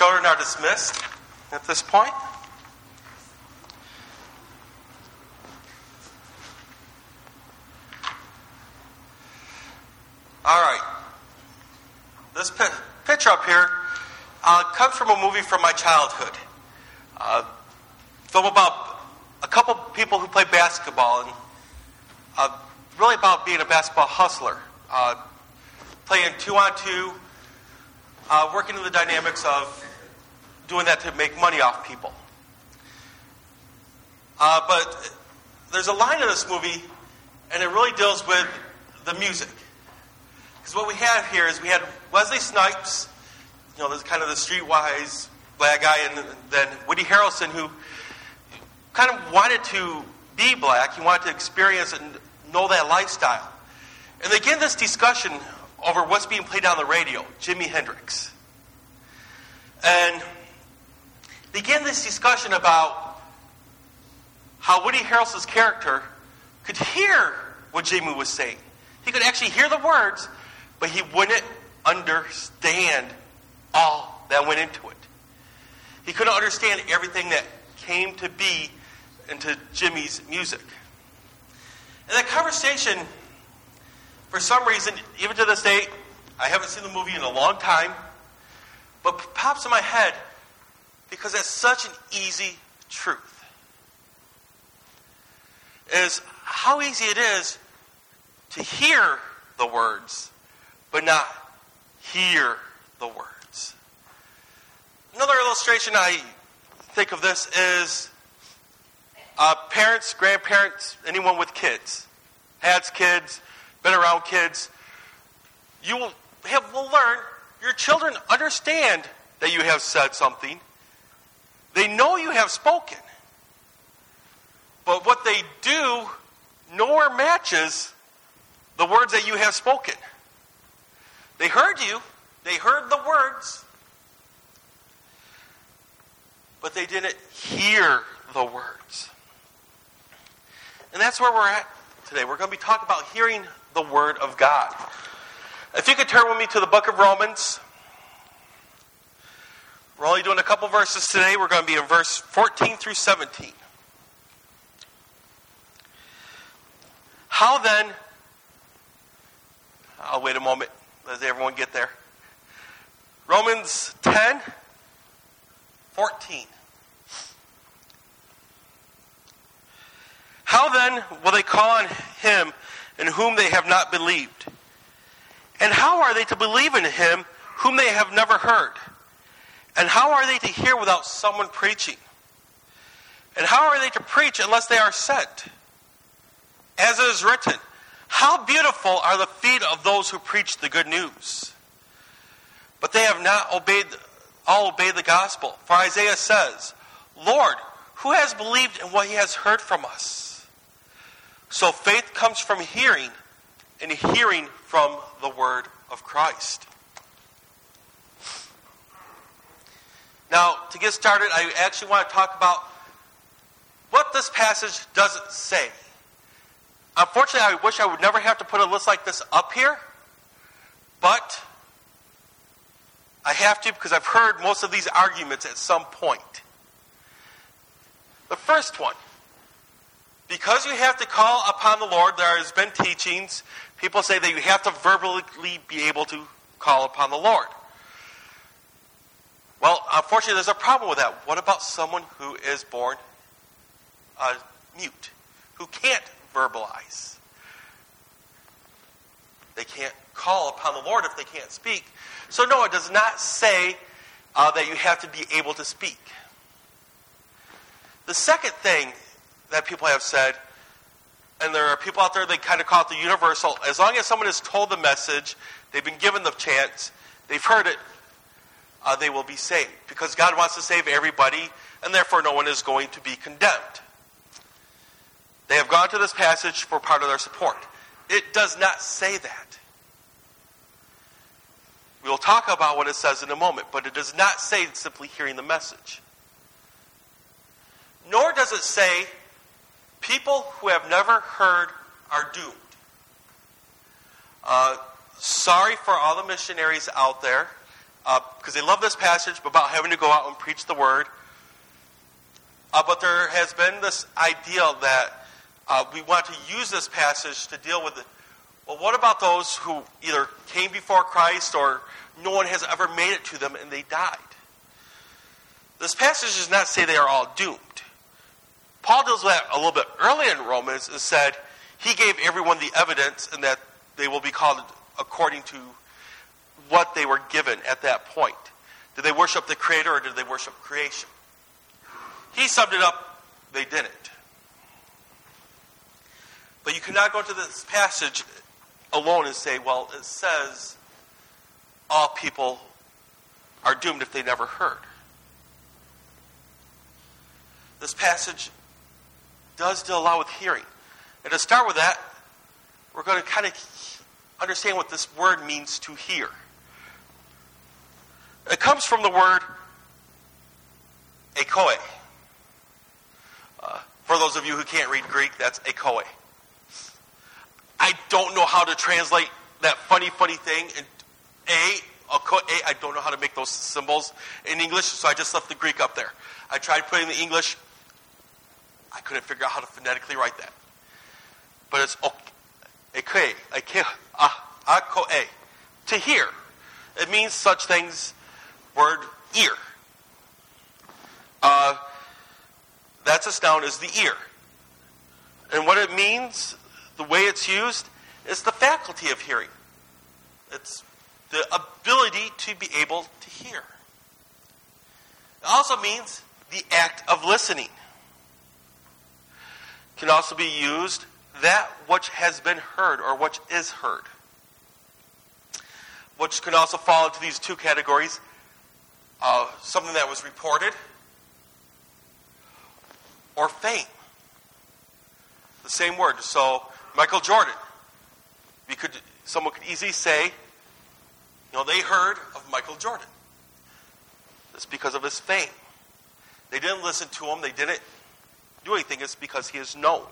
Children are dismissed at this point. All right. This picture up here uh, comes from a movie from my childhood. Uh, film about a couple people who play basketball and uh, really about being a basketball hustler. Uh, playing two on two, uh, working in the dynamics of doing that to make money off people. Uh, but there's a line in this movie, and it really deals with the music. Because what we have here is we had Wesley Snipes, you know, this kind of the streetwise black guy, and then Woody Harrelson, who kind of wanted to be black. He wanted to experience and know that lifestyle. And they get this discussion over what's being played on the radio, Jimi Hendrix. And get this discussion about how Woody Harrelson's character could hear what Jimi was saying. He could actually hear the words, but he wouldn't understand all that went into it. He couldn't understand everything that came to be into Jimi's music. And that conversation, for some reason, even to this day, I haven't seen the movie in a long time, but pops in my head because that's such an easy truth. Is how easy it is to hear the words, but not hear the words. Another illustration I think of this is uh, parents, grandparents, anyone with kids, has kids, been around kids, you will, have, will learn, your children understand that you have said something. Know you have spoken. But what they do nowhere matches the words that you have spoken. They heard you, they heard the words, but they didn't hear the words. And that's where we're at today. We're going to be talking about hearing the Word of God. If you could turn with me to the book of Romans. We're only doing a couple verses today. We're going to be in verse 14 through 17. How then, I'll wait a moment. Let everyone get there. Romans 10, 14. How then will they call on him in whom they have not believed? And how are they to believe in him whom they have never heard? And how are they to hear without someone preaching? And how are they to preach unless they are sent? As it is written, How beautiful are the feet of those who preach the good news! But they have not obeyed, all obeyed the gospel. For Isaiah says, Lord, who has believed in what he has heard from us? So faith comes from hearing, and hearing from the word of Christ. Now, to get started, I actually want to talk about what this passage doesn't say. Unfortunately, I wish I would never have to put a list like this up here, but I have to because I've heard most of these arguments at some point. The first one because you have to call upon the Lord, there has been teachings. People say that you have to verbally be able to call upon the Lord. Well, unfortunately, there's a problem with that. What about someone who is born uh, mute, who can't verbalize? They can't call upon the Lord if they can't speak. So, no, it does not say uh, that you have to be able to speak. The second thing that people have said, and there are people out there they kind of call it the universal. As long as someone has told the message, they've been given the chance, they've heard it, uh, they will be saved because God wants to save everybody, and therefore no one is going to be condemned. They have gone to this passage for part of their support. It does not say that. We'll talk about what it says in a moment, but it does not say simply hearing the message. Nor does it say People who have never heard are doomed. Uh, sorry for all the missionaries out there because uh, they love this passage about having to go out and preach the word. Uh, but there has been this idea that uh, we want to use this passage to deal with it. Well, what about those who either came before Christ or no one has ever made it to them and they died? This passage does not say they are all doomed. Paul deals with that a little bit earlier in Romans and said he gave everyone the evidence and that they will be called according to what they were given at that point. Did they worship the Creator or did they worship creation? He summed it up, they didn't. But you cannot go to this passage alone and say, well, it says all people are doomed if they never heard. This passage does deal a lot with hearing. And to start with that, we're going to kind of understand what this word means to hear. It comes from the word ekoe. Uh, for those of you who can't read Greek, that's ekoe. I don't know how to translate that funny, funny thing. And a, a, I don't know how to make those symbols in English, so I just left the Greek up there. I tried putting the English. I couldn't figure out how to phonetically write that. But it's okay, okay, akoe, to hear. It means such things, word ear. Uh, that's as noun as the ear. And what it means the way it's used is the faculty of hearing. It's the ability to be able to hear. It also means the act of listening. It can also be used that which has been heard or which is heard. Which can also fall into these two categories uh, something that was reported or fame. The same word. So Michael Jordan. We could, someone could easily say, you know, they heard of Michael Jordan. It's because of his fame. They didn't listen to him. They didn't do anything. It's because he is known.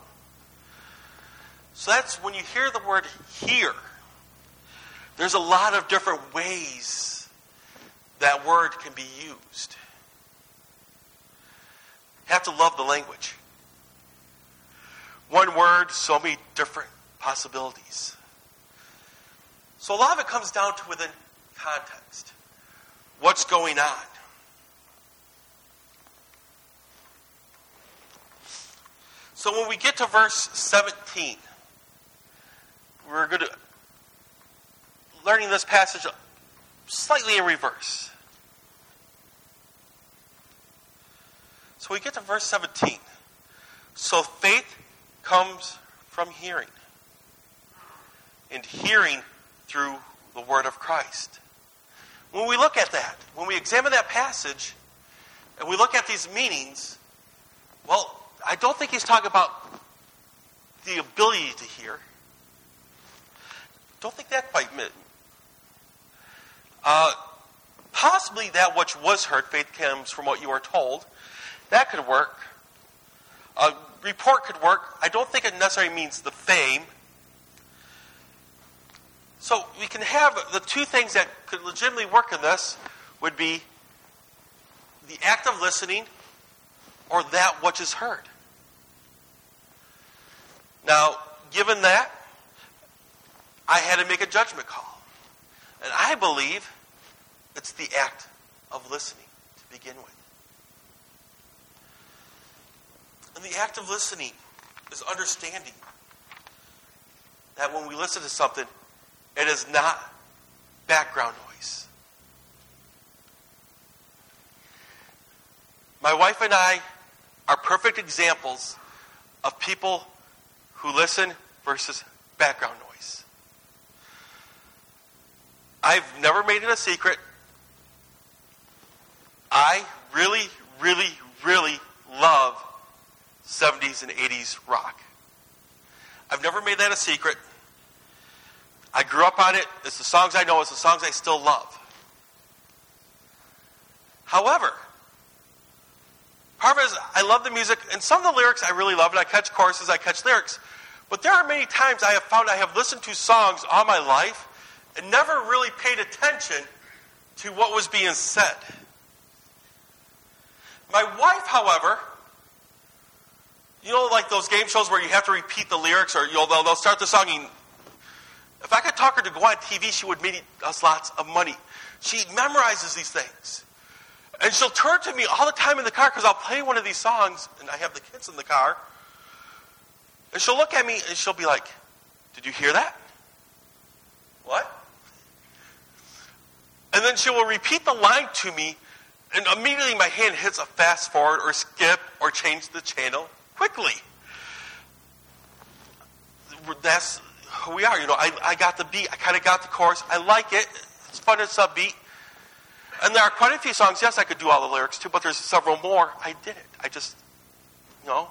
So that's when you hear the word hear. There's a lot of different ways that word can be used. You have to love the language. One word, so many different possibilities. So a lot of it comes down to within context. What's going on? So when we get to verse 17, we're going to learning this passage slightly in reverse. So we get to verse 17. So faith comes from hearing, and hearing through the word of Christ. When we look at that, when we examine that passage, and we look at these meanings, well, I don't think he's talking about the ability to hear. Don't think that quite. Uh, possibly that which was heard, faith comes from what you are told. That could work. A report could work. I don't think it necessarily means the fame. So we can have the two things that could legitimately work in this would be the act of listening or that which is heard. Now, given that, I had to make a judgment call. And I believe it's the act of listening to begin with. And the act of listening is understanding that when we listen to something, it is not background noise. My wife and I are perfect examples of people who listen versus background noise. I've never made it a secret. I really, really, really love 70s and 80s rock. I've never made that a secret. I grew up on it. It's the songs I know, it's the songs I still love. However, part of it is I love the music, and some of the lyrics I really love, and I catch choruses, I catch lyrics. But there are many times I have found I have listened to songs all my life and never really paid attention to what was being said. My wife, however, you know, like those game shows where you have to repeat the lyrics, or you know, they'll, they'll start the song. And if I could talk her to go on TV, she would make us lots of money. She memorizes these things. And she'll turn to me all the time in the car because I'll play one of these songs, and I have the kids in the car. And she'll look at me and she'll be like, Did you hear that? What? And then she will repeat the line to me, and immediately my hand hits a fast forward or skip or change the channel quickly. That's who we are. You know, I, I got the beat, I kind of got the chorus. I like it. It's fun and upbeat. And there are quite a few songs, yes, I could do all the lyrics too, but there's several more. I did it. I just, you know,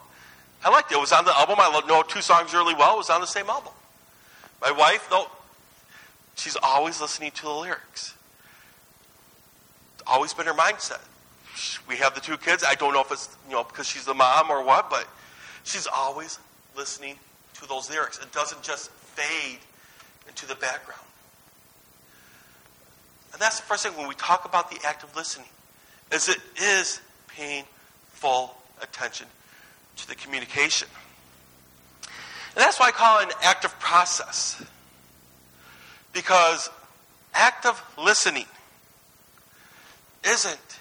I liked it. It was on the album. I know two songs really well. It was on the same album. My wife, though, she's always listening to the lyrics. Always been her mindset. We have the two kids. I don't know if it's, you know, because she's the mom or what, but she's always listening to those lyrics. It doesn't just fade into the background. And that's the first thing when we talk about the act of listening, is it is paying full attention to the communication. And that's why I call it an active process. Because active listening isn't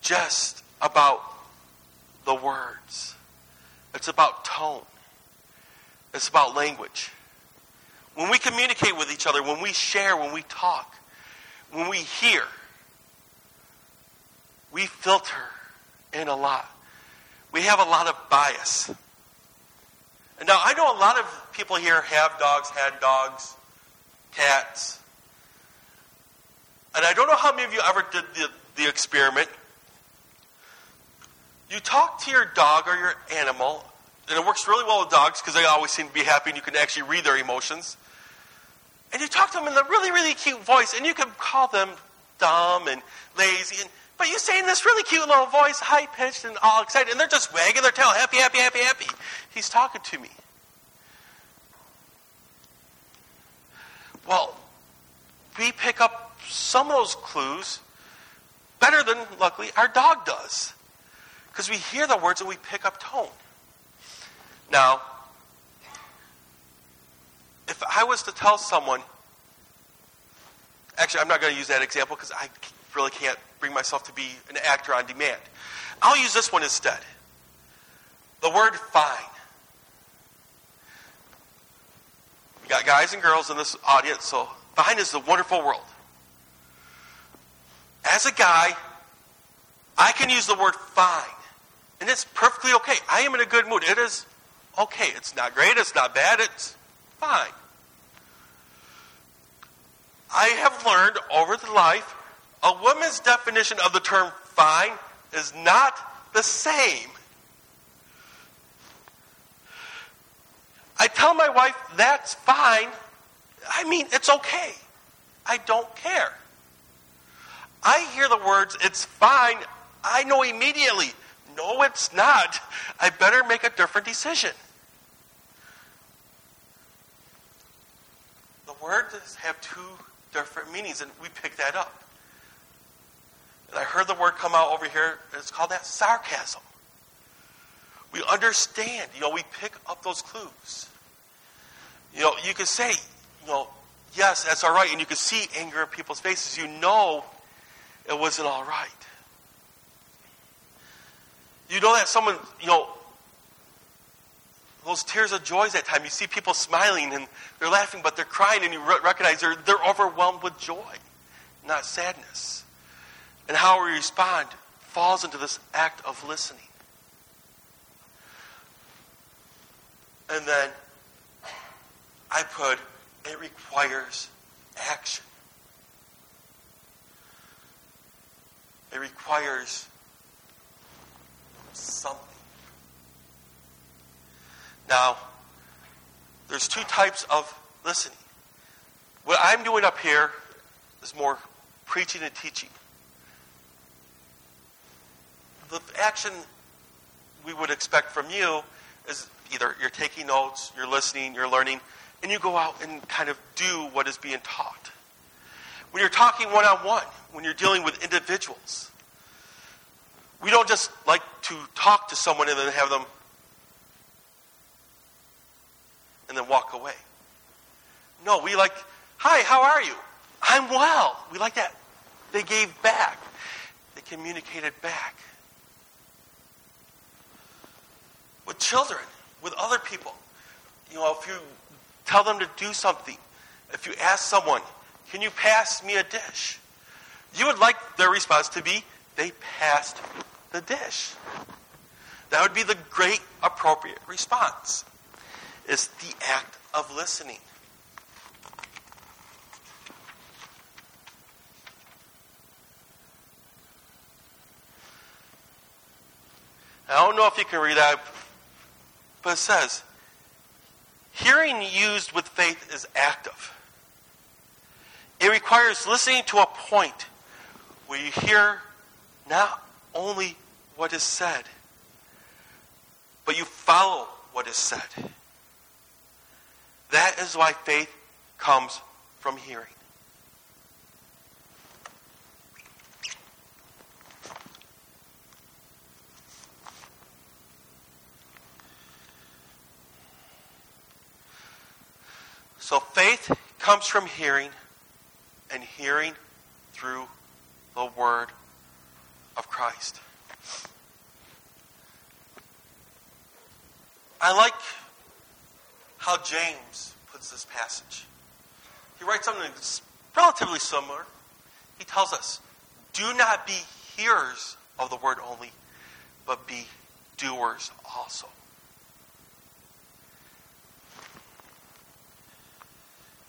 just about the words. It's about tone. It's about language. When we communicate with each other, when we share, when we talk, when we hear, we filter in a lot. We have a lot of bias. And now, I know a lot of people here have dogs, had dogs, cats. And I don't know how many of you ever did the, the experiment. You talk to your dog or your animal and it works really well with dogs because they always seem to be happy and you can actually read their emotions. And you talk to them in a really, really cute voice, and you can call them dumb and lazy, and, but you say in this really cute little voice, high pitched and all excited, and they're just wagging their tail, happy, happy, happy, happy. He's talking to me. Well, we pick up some of those clues better than, luckily, our dog does. Because we hear the words and we pick up tone. Now, if I was to tell someone, actually, I'm not going to use that example because I really can't bring myself to be an actor on demand. I'll use this one instead. The word fine. We got guys and girls in this audience, so fine is the wonderful world. As a guy, I can use the word fine, and it's perfectly okay. I am in a good mood. It is okay. It's not great, it's not bad, it's fine. I have learned over the life a woman's definition of the term fine is not the same. I tell my wife that's fine. I mean, it's okay. I don't care. I hear the words, it's fine. I know immediately, no, it's not. I better make a different decision. The words have two different meanings, and we pick that up. And I heard the word come out over here, it's called that sarcasm. We understand, you know, we pick up those clues. You know, you can say, you know, yes, that's all right, and you can see anger in people's faces. You know it wasn't all right. You know that someone, you know, those tears of joy that time. You see people smiling and they're laughing, but they're crying, and you re- recognize they're, they're overwhelmed with joy, not sadness. And how we respond falls into this act of listening. And then I put, it requires action. It requires something. Now, there's two types of listening. What I'm doing up here is more preaching and teaching. The action we would expect from you is either you're taking notes, you're listening, you're learning, and you go out and kind of do what is being taught. When you're talking one on one, when you're dealing with individuals. We don't just like to talk to someone and then have them and then walk away. No, we like, hi, how are you? I'm well. We like that. They gave back, they communicated back. With children, with other people, you know, if you tell them to do something, if you ask someone, can you pass me a dish? You would like their response to be, they passed the dish. That would be the great appropriate response. It's the act of listening. I don't know if you can read that, but it says, hearing used with faith is active. It requires listening to a point where you hear not only what is said, but you follow what is said. That is why faith comes from hearing. So faith comes from hearing, and hearing through the Word of Christ. I like how James puts this passage. He writes something that's relatively similar. He tells us, Do not be hearers of the word only, but be doers also.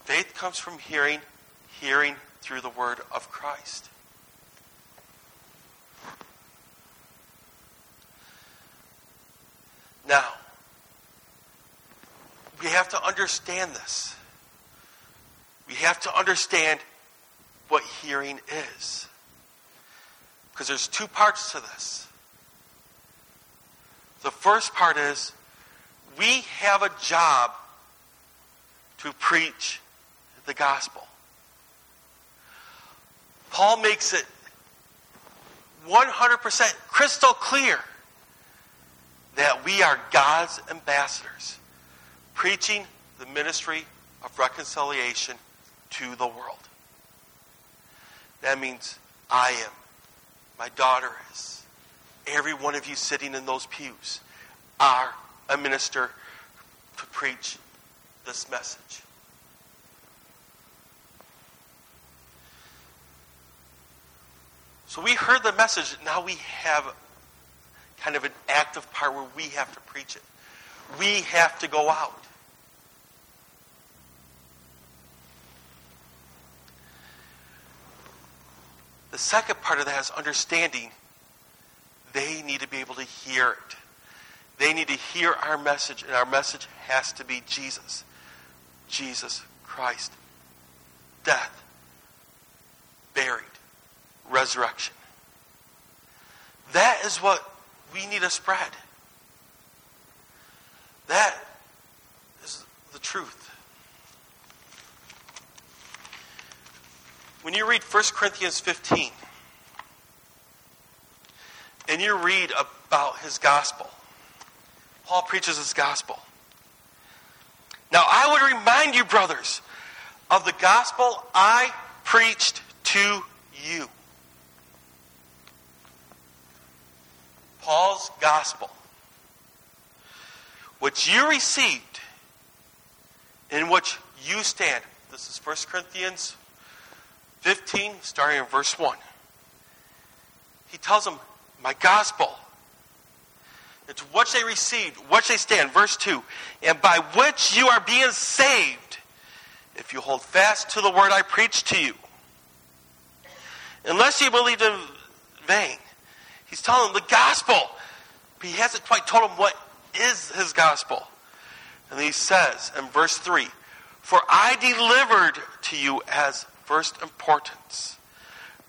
Faith comes from hearing, hearing through the word of Christ. Now, we have to understand this. We have to understand what hearing is. Because there's two parts to this. The first part is we have a job to preach the gospel. Paul makes it 100% crystal clear that we are God's ambassadors, preaching the ministry of reconciliation to the world. That means I am, my daughter is, every one of you sitting in those pews are a minister to preach this message. So we heard the message. Now we have kind of an active part where we have to preach it. We have to go out. The second part of that is understanding they need to be able to hear it. They need to hear our message, and our message has to be Jesus. Jesus Christ. Death. Buried resurrection. That is what we need to spread. That is the truth. When you read 1 Corinthians 15 and you read about his gospel, Paul preaches his gospel. Now, I would remind you, brothers, of the gospel I preached to you. Paul's gospel, which you received, in which you stand. This is 1 Corinthians 15, starting in verse 1. He tells them, My gospel. It's what they received, what they stand. Verse 2 And by which you are being saved, if you hold fast to the word I preached to you. Unless you believed in vain. He's telling them the gospel. But he hasn't quite told them what is his gospel. And he says in verse 3 For I delivered to you as first importance,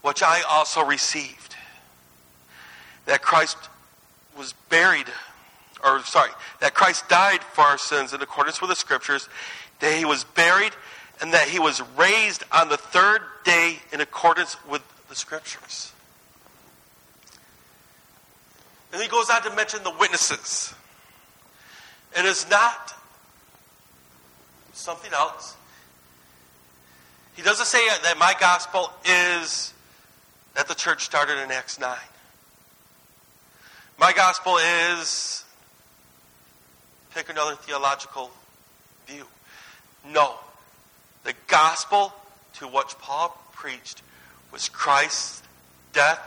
which I also received, that Christ was buried, or sorry, that Christ died for our sins in accordance with the scriptures, that he was buried, and that he was raised on the third day in accordance with the scriptures. And he goes on to mention the witnesses. It is not something else. He doesn't say that my gospel is that the church started in Acts 9. My gospel is pick another theological view. No. The gospel to which Paul preached was Christ's death,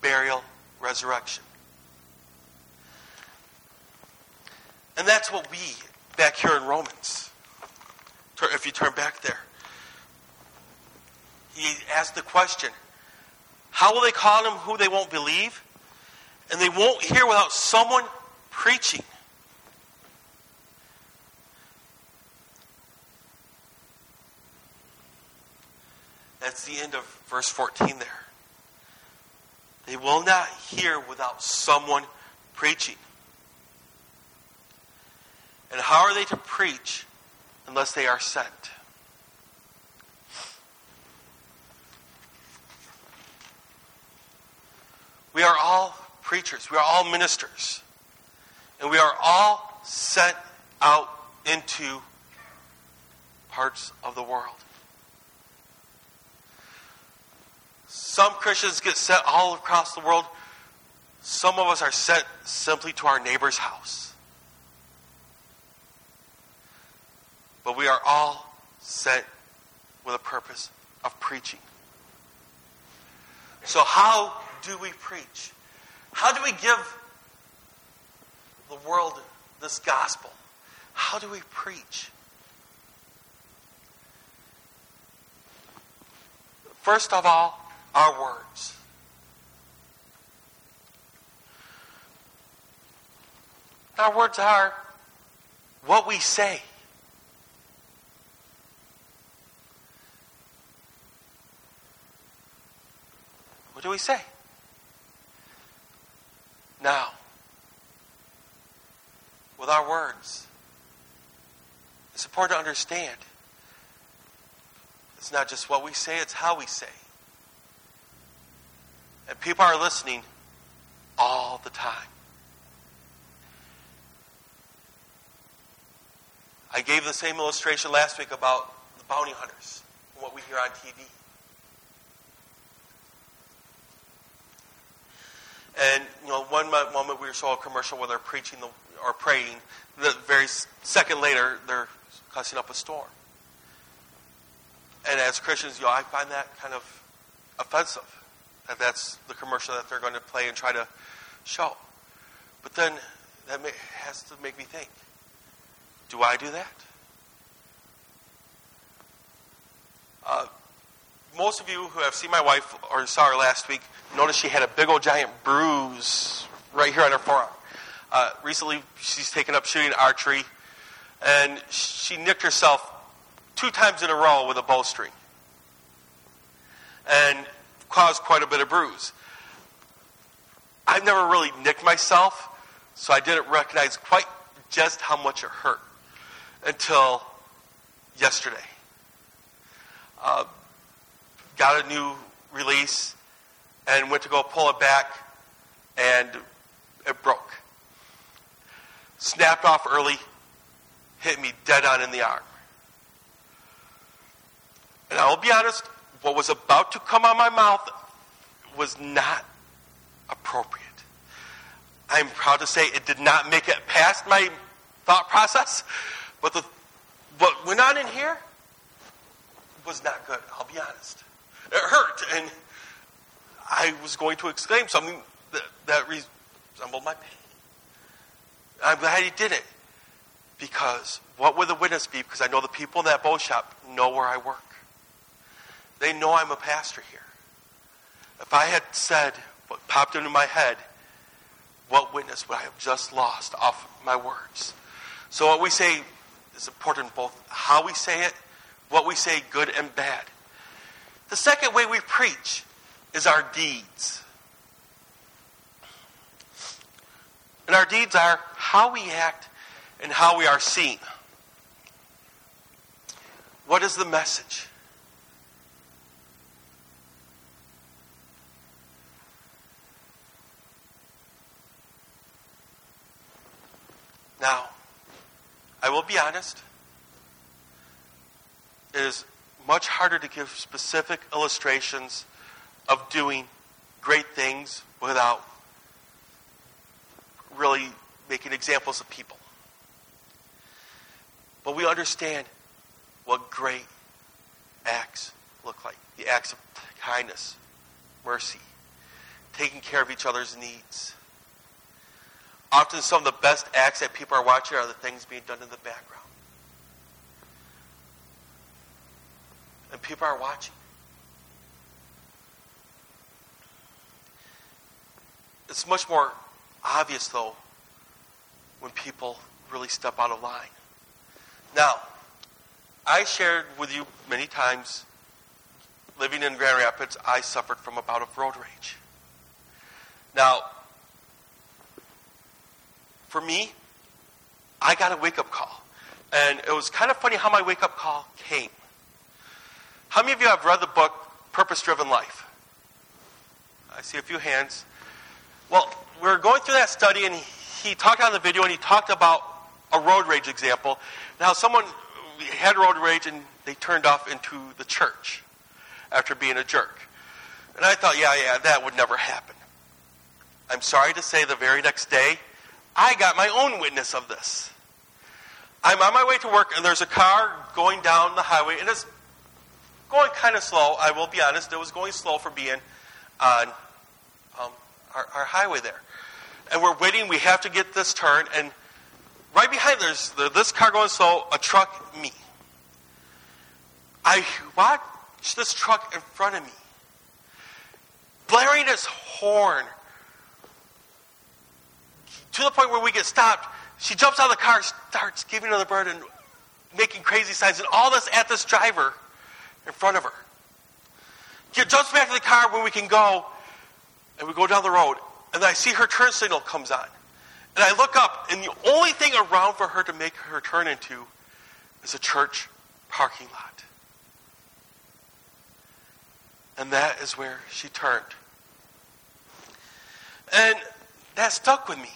burial, resurrection. And that's what we, back here in Romans, if you turn back there, he asked the question how will they call him who they won't believe? And they won't hear without someone preaching. That's the end of verse 14 there. They will not hear without someone preaching. And how are they to preach unless they are sent? We are all preachers. We are all ministers. And we are all sent out into parts of the world. Some Christians get sent all across the world. Some of us are sent simply to our neighbor's house. But we are all sent with a purpose of preaching. So, how do we preach? How do we give the world this gospel? How do we preach? First of all, our words. Our words are what we say. Do we say? Now, with our words, it's important to understand it's not just what we say, it's how we say. And people are listening all the time. I gave the same illustration last week about the bounty hunters and what we hear on TV. And you know, one moment we saw a commercial where they're preaching the, or praying. The very second later, they're cussing up a storm. And as Christians, you know, I find that kind of offensive. That that's the commercial that they're going to play and try to show. But then that may, has to make me think: Do I do that? Uh, most of you who have seen my wife or saw her last week noticed she had a big old giant bruise right here on her forearm. Uh, recently, she's taken up shooting archery, and she nicked herself two times in a row with a bowstring and caused quite a bit of bruise. I've never really nicked myself, so I didn't recognize quite just how much it hurt until yesterday. Uh, got a new release and went to go pull it back, and it broke. Snapped off early, hit me dead on in the arm. And I will be honest, what was about to come out my mouth was not appropriate. I'm proud to say it did not make it past my thought process, but the, what went on in here was not good, I'll be honest. It hurt, and I was going to exclaim something that, that resembled my pain. I'm glad he did it. Because what would the witness be? Because I know the people in that bow shop know where I work. They know I'm a pastor here. If I had said what popped into my head, what witness would I have just lost off my words? So what we say is important both how we say it, what we say, good and bad. The second way we preach is our deeds. And our deeds are how we act and how we are seen. What is the message? Now, I will be honest. It is much harder to give specific illustrations of doing great things without really making examples of people. But we understand what great acts look like the acts of kindness, mercy, taking care of each other's needs. Often, some of the best acts that people are watching are the things being done in the background. And people are watching. It's much more obvious, though, when people really step out of line. Now, I shared with you many times, living in Grand Rapids, I suffered from a bout of road rage. Now, for me, I got a wake up call. And it was kind of funny how my wake up call came. How many of you have read the book Purpose Driven Life? I see a few hands. Well, we are going through that study, and he, talked on the video, and he talked about a road rage example. Now, someone had road rage, and they turned off into the church after being a jerk. And I thought, yeah, yeah, that would never happen. I'm sorry to say, the very next day, I got my own witness of this. I'm on my way to work, and there's a car going down the highway, and it's going kind of slow. I will be honest, it was going slow for being on um, our, our, highway there. And we're waiting, we have to get this turn, and right behind there's this car going slow, a truck, me. I watch this truck in front of me, blaring its horn to the point where we get stopped. She jumps out of the car, starts giving another bird and making crazy signs, and all this at this driver in front of her. She jumps back to the car when we can go, and we go down the road, and I see her turn signal comes on. And I look up, and the only thing around for her to make her turn into is a church parking lot. And that is where she turned. And that stuck with me.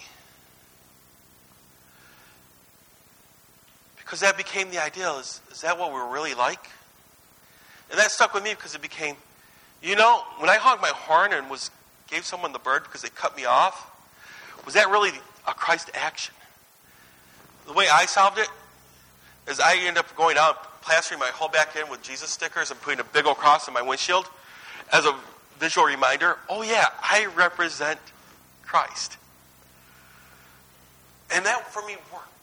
Because that became the ideal. Is, is that what we're really like? And that stuck with me because it became, you know, when I honked my horn and was gave someone the bird because they cut me off, was that really a Christ action? The way I solved it is I ended up going out, plastering my whole back end with Jesus stickers and putting a big old cross in my windshield as a visual reminder. Oh yeah, I represent Christ. And that for me worked.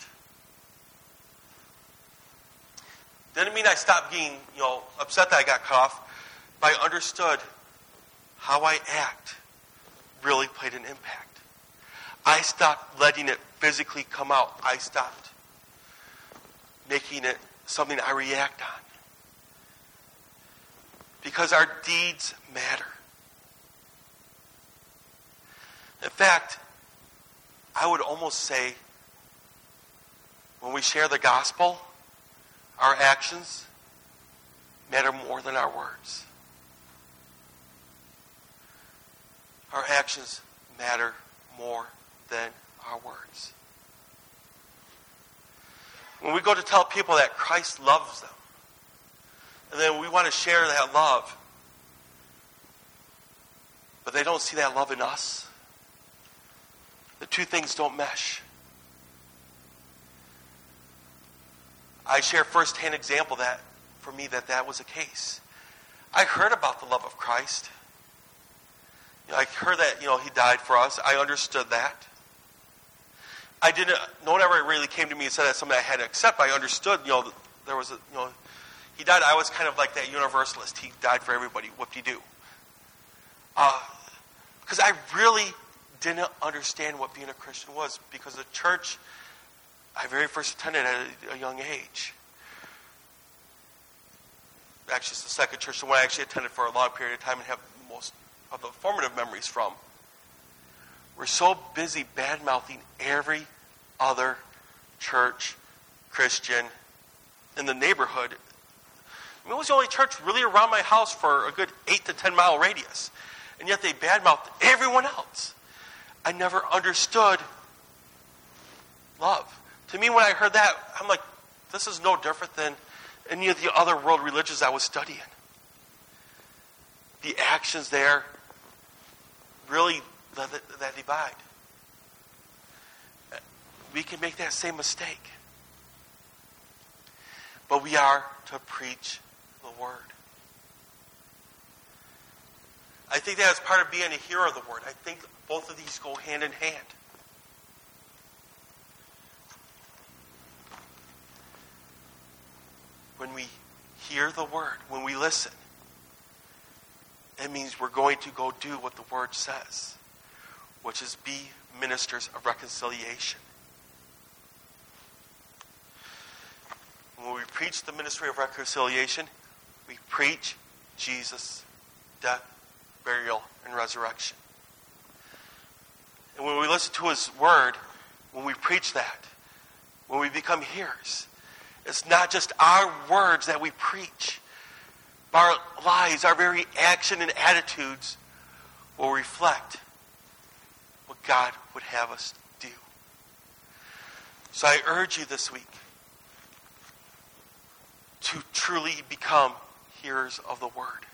Didn't mean I stopped being, you know, upset that I got cut off, but I understood how I act really played an impact. I stopped letting it physically come out. I stopped making it something I react on. Because our deeds matter. In fact, I would almost say when we share the gospel, our actions matter more than our words. Our actions matter more than our words. When we go to tell people that Christ loves them, and then we want to share that love, but they don't see that love in us, the two things don't mesh. I share firsthand example that for me that that was the case. I heard about the love of Christ. You know, I heard that you know He died for us. I understood that. I didn't. No one ever really came to me and said that's something I had to accept. I understood. You know, there was a you know, He died. I was kind of like that universalist. He died for everybody. What do you do? Because uh, I really didn't understand what being a Christian was. Because the church I very first attended at a, a young age. Actually, it's the second church, the one I actually attended for a long period of time and have most of the formative memories from. We're so busy bad mouthing every other church, Christian in the neighborhood I mean, it was the only church really around my house for a good 8 to 10 mile radius. And yet they badmouthed everyone else. I never understood love. To me, when I heard that, I'm like, this is no different than any of the other world religions I was studying. The actions there really that, that divide. We can make that same mistake. But we are to preach the word. I think that is part of being a hearer of the word. I think both of these go hand in hand. When we hear the word, when we listen, it means we're going to go do what the word says, which is be ministers of reconciliation. When we preach the ministry of reconciliation, we preach Jesus' death, burial, and resurrection. And when we listen to his word, when we preach that, when we become hearers, it's not just our words that we preach. Our lives, our very action and attitudes will reflect what God would have us do. So I urge you this week to truly become hearers of the word.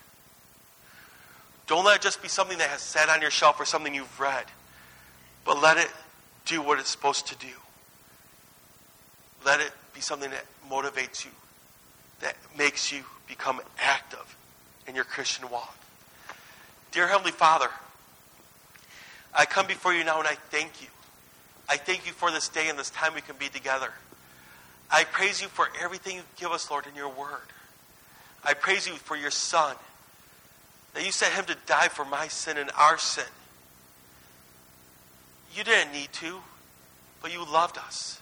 Don't let it just be something that has sat on your shelf or something you've read, but let it do what it's supposed to do. Let it be something that motivates you, that makes you become active in your Christian walk. Dear Heavenly Father, I come before you now and I thank you. I thank you for this day and this time we can be together. I praise you for everything you give us, Lord, in your word. I praise you for your Son, that you sent him to die for my sin and our sin. You didn't need to, but you loved us.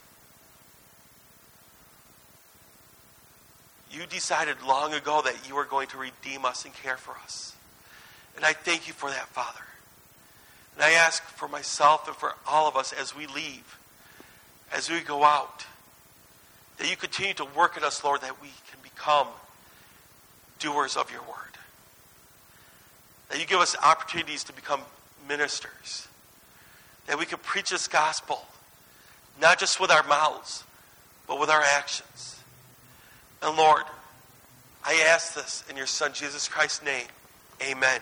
You decided long ago that you were going to redeem us and care for us. And I thank you for that, Father. And I ask for myself and for all of us as we leave, as we go out, that you continue to work in us, Lord, that we can become doers of your word. That you give us opportunities to become ministers. That we can preach this gospel, not just with our mouths, but with our actions. And Lord, I ask this in your Son, Jesus Christ's name. Amen.